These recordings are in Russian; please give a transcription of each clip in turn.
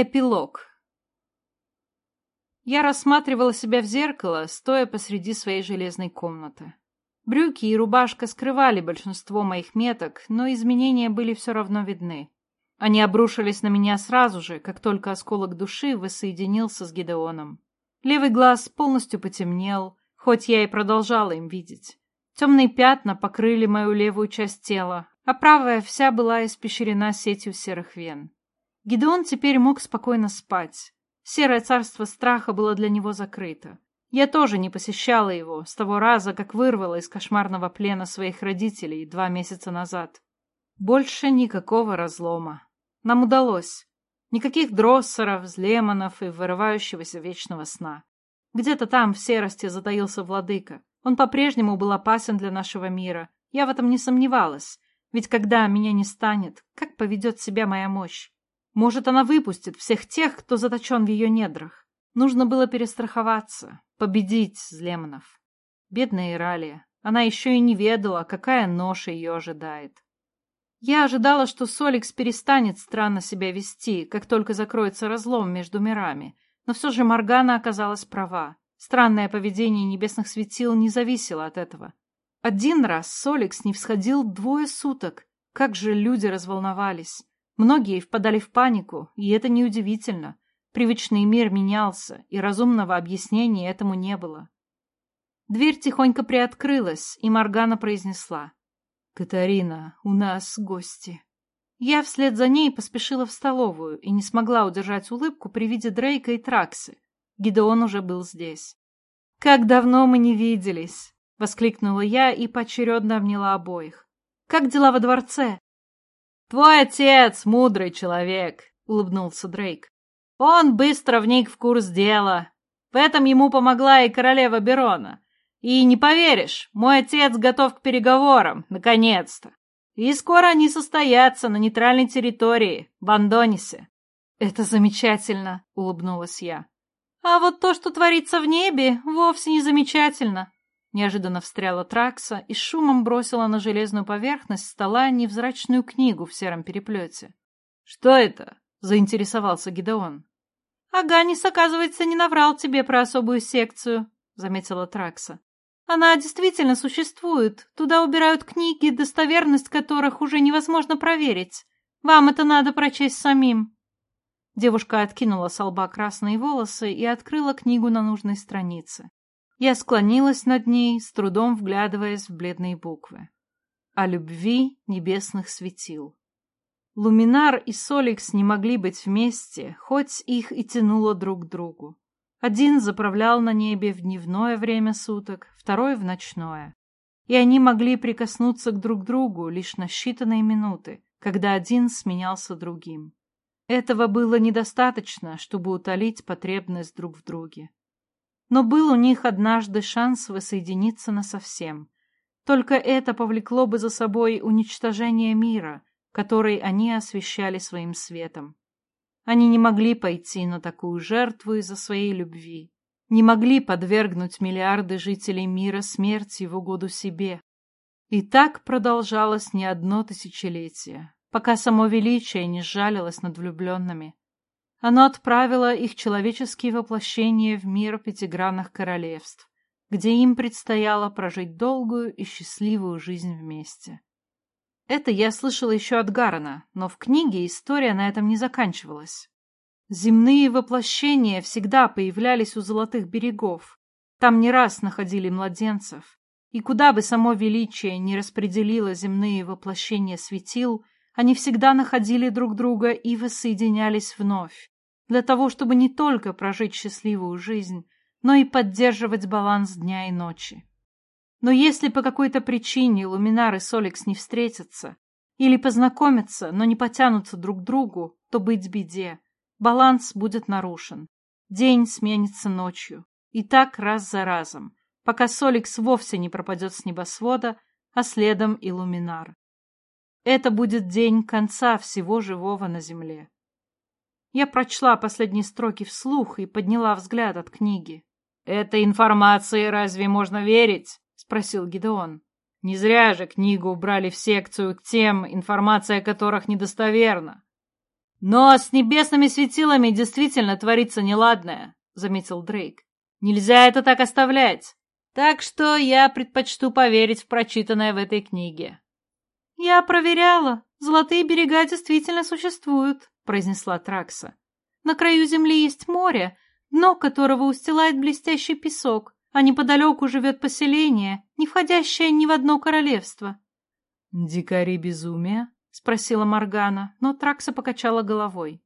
Эпилог. Я рассматривала себя в зеркало, стоя посреди своей железной комнаты. Брюки и рубашка скрывали большинство моих меток, но изменения были все равно видны. Они обрушились на меня сразу же, как только осколок души воссоединился с Гидеоном. Левый глаз полностью потемнел, хоть я и продолжала им видеть. Темные пятна покрыли мою левую часть тела, а правая вся была испещрена сетью серых вен. Гидеон теперь мог спокойно спать. Серое царство страха было для него закрыто. Я тоже не посещала его с того раза, как вырвала из кошмарного плена своих родителей два месяца назад. Больше никакого разлома. Нам удалось. Никаких дроссеров, злеманов и вырывающегося вечного сна. Где-то там в серости затаился владыка. Он по-прежнему был опасен для нашего мира. Я в этом не сомневалась. Ведь когда меня не станет, как поведет себя моя мощь? Может, она выпустит всех тех, кто заточен в ее недрах. Нужно было перестраховаться, победить Злеманов. Бедная Иралия. Она еще и не ведала, какая ноша ее ожидает. Я ожидала, что Соликс перестанет странно себя вести, как только закроется разлом между мирами, но все же Моргана оказалась права. Странное поведение небесных светил не зависело от этого. Один раз Соликс не всходил двое суток. Как же люди разволновались. Многие впадали в панику, и это неудивительно. Привычный мир менялся, и разумного объяснения этому не было. Дверь тихонько приоткрылась, и Моргана произнесла. «Катарина, у нас гости». Я вслед за ней поспешила в столовую и не смогла удержать улыбку при виде Дрейка и Траксы. Гидеон уже был здесь. «Как давно мы не виделись!» — воскликнула я и поочередно обняла обоих. «Как дела во дворце?» «Твой отец — мудрый человек», — улыбнулся Дрейк. «Он быстро вник в курс дела. В этом ему помогла и королева Берона. И не поверишь, мой отец готов к переговорам, наконец-то. И скоро они состоятся на нейтральной территории, в Андонисе». «Это замечательно», — улыбнулась я. «А вот то, что творится в небе, вовсе не замечательно», Неожиданно встряла Тракса и шумом бросила на железную поверхность стола невзрачную книгу в сером переплете. «Что это?» — заинтересовался Гидеон. «Аганис, оказывается, не наврал тебе про особую секцию», — заметила Тракса. «Она действительно существует. Туда убирают книги, достоверность которых уже невозможно проверить. Вам это надо прочесть самим». Девушка откинула с лба красные волосы и открыла книгу на нужной странице. Я склонилась над ней, с трудом вглядываясь в бледные буквы. О любви небесных светил. Луминар и Соликс не могли быть вместе, хоть их и тянуло друг к другу. Один заправлял на небе в дневное время суток, второй — в ночное. И они могли прикоснуться к друг другу лишь на считанные минуты, когда один сменялся другим. Этого было недостаточно, чтобы утолить потребность друг в друге. Но был у них однажды шанс воссоединиться насовсем. Только это повлекло бы за собой уничтожение мира, который они освещали своим светом. Они не могли пойти на такую жертву из-за своей любви, не могли подвергнуть миллиарды жителей мира смерти в угоду себе. И так продолжалось не одно тысячелетие, пока само величие не сжалилось над влюбленными. Оно отправило их человеческие воплощения в мир пятигранных королевств, где им предстояло прожить долгую и счастливую жизнь вместе. Это я слышала еще от Гарана, но в книге история на этом не заканчивалась. Земные воплощения всегда появлялись у золотых берегов. Там не раз находили младенцев. И куда бы само величие не распределило земные воплощения светил, они всегда находили друг друга и воссоединялись вновь, для того, чтобы не только прожить счастливую жизнь, но и поддерживать баланс дня и ночи. Но если по какой-то причине Луминар и Соликс не встретятся, или познакомятся, но не потянутся друг к другу, то быть беде. Баланс будет нарушен. День сменится ночью. И так раз за разом, пока Соликс вовсе не пропадет с небосвода, а следом и Луминар. Это будет день конца всего живого на земле. Я прочла последние строки вслух и подняла взгляд от книги. «Этой информации разве можно верить?» — спросил Гидеон. «Не зря же книгу убрали в секцию к тем, информация которых недостоверна». Но с небесными светилами действительно творится неладное, заметил Дрейк. Нельзя это так оставлять. Так что я предпочту поверить в прочитанное в этой книге. Я проверяла. Золотые берега действительно существуют, произнесла Тракса. На краю земли есть море, дно которого устилает блестящий песок, а неподалеку живет поселение, не входящее ни в одно королевство. «Дикари безумия?» — спросила Моргана, но Тракса покачала головой.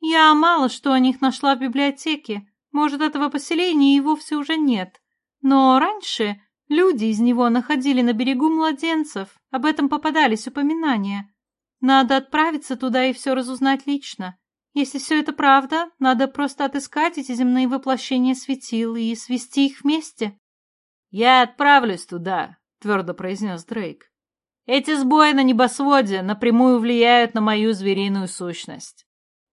«Я мало что о них нашла в библиотеке. Может, этого поселения и вовсе уже нет. Но раньше люди из него находили на берегу младенцев, об этом попадались упоминания. Надо отправиться туда и все разузнать лично. Если все это правда, надо просто отыскать эти земные воплощения светил и свести их вместе. «Я отправлюсь туда», — твердо произнес Дрейк. «Эти сбои на небосводе напрямую влияют на мою звериную сущность».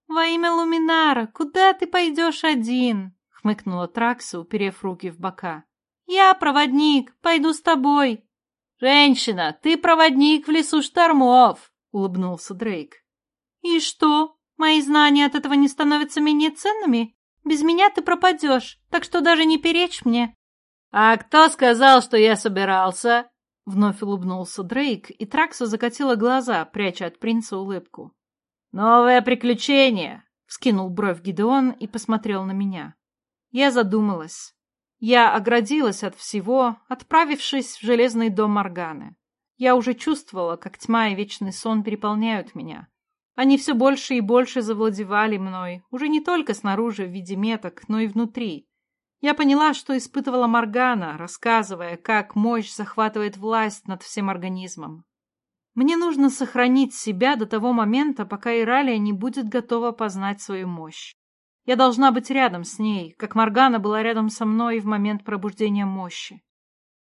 «Во имя Луминара, куда ты пойдешь один?» — хмыкнула Тракса, уперев руки в бока. «Я проводник, пойду с тобой». «Женщина, ты проводник в лесу штормов», — улыбнулся Дрейк. «И что, мои знания от этого не становятся менее ценными? Без меня ты пропадешь, так что даже не перечь мне». «А кто сказал, что я собирался?» Вновь улыбнулся Дрейк, и Тракса закатила глаза, пряча от принца улыбку. «Новое приключение!» — вскинул бровь Гидеон и посмотрел на меня. Я задумалась. Я оградилась от всего, отправившись в железный дом Морганы. Я уже чувствовала, как тьма и вечный сон переполняют меня. Они все больше и больше завладевали мной, уже не только снаружи в виде меток, но и внутри. Я поняла, что испытывала Моргана, рассказывая, как мощь захватывает власть над всем организмом. Мне нужно сохранить себя до того момента, пока Иралия не будет готова познать свою мощь. Я должна быть рядом с ней, как Моргана была рядом со мной в момент пробуждения мощи.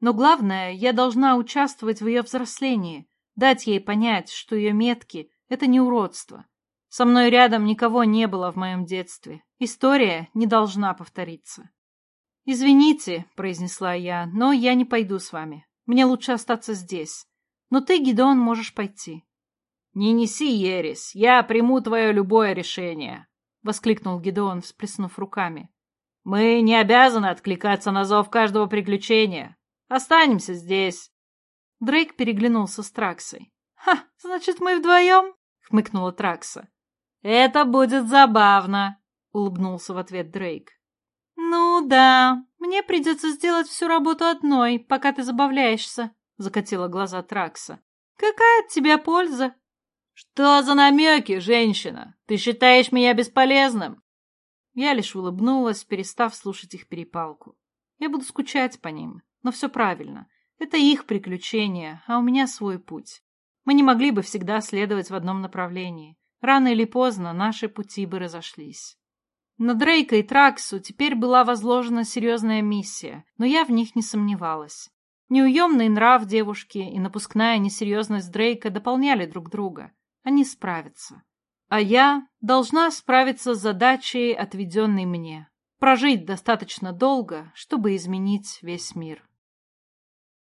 Но главное, я должна участвовать в ее взрослении, дать ей понять, что ее метки — это не уродство. Со мной рядом никого не было в моем детстве. История не должна повториться. «Извините», — произнесла я, — «но я не пойду с вами. Мне лучше остаться здесь. Но ты, Гидеон, можешь пойти». «Не неси ересь, я приму твое любое решение», — воскликнул Гедеон, всплеснув руками. «Мы не обязаны откликаться на зов каждого приключения. Останемся здесь». Дрейк переглянулся с Траксой. «Ха, значит, мы вдвоем?» — хмыкнула Тракса. «Это будет забавно», — улыбнулся в ответ Дрейк. «Ну да, мне придется сделать всю работу одной, пока ты забавляешься», — закатила глаза Тракса. «Какая от тебя польза?» «Что за намеки, женщина? Ты считаешь меня бесполезным?» Я лишь улыбнулась, перестав слушать их перепалку. Я буду скучать по ним, но все правильно. Это их приключения, а у меня свой путь. Мы не могли бы всегда следовать в одном направлении. Рано или поздно наши пути бы разошлись. На Дрейка и Траксу теперь была возложена серьезная миссия, но я в них не сомневалась. Неуемный нрав девушки и напускная несерьезность Дрейка дополняли друг друга. Они справятся. А я должна справиться с задачей, отведенной мне. Прожить достаточно долго, чтобы изменить весь мир.